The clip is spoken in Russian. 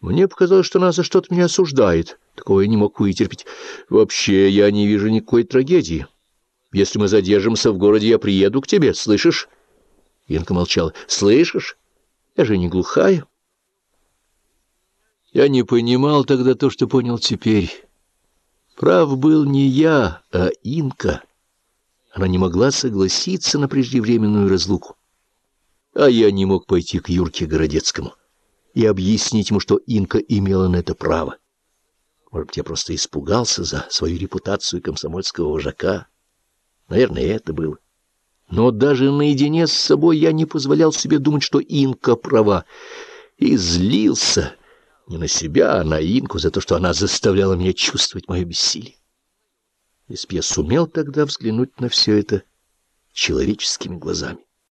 Мне показалось, что она за что-то меня осуждает. Такого я не мог вытерпеть. Вообще, я не вижу никакой трагедии. Если мы задержимся в городе, я приеду к тебе, слышишь? Инка молчала. Слышишь? Я же не глухая. Я не понимал тогда то, что понял теперь. Прав был не я, а Инка. Она не могла согласиться на преждевременную разлуку. А я не мог пойти к Юрке Городецкому и объяснить ему, что Инка имела на это право. Может быть, я просто испугался за свою репутацию комсомольского вожака. Наверное, это было. Но даже наедине с собой я не позволял себе думать, что Инка права. И злился не на себя, а на Инку за то, что она заставляла меня чувствовать мое бессилие. Если б я сумел тогда взглянуть на все это человеческими глазами.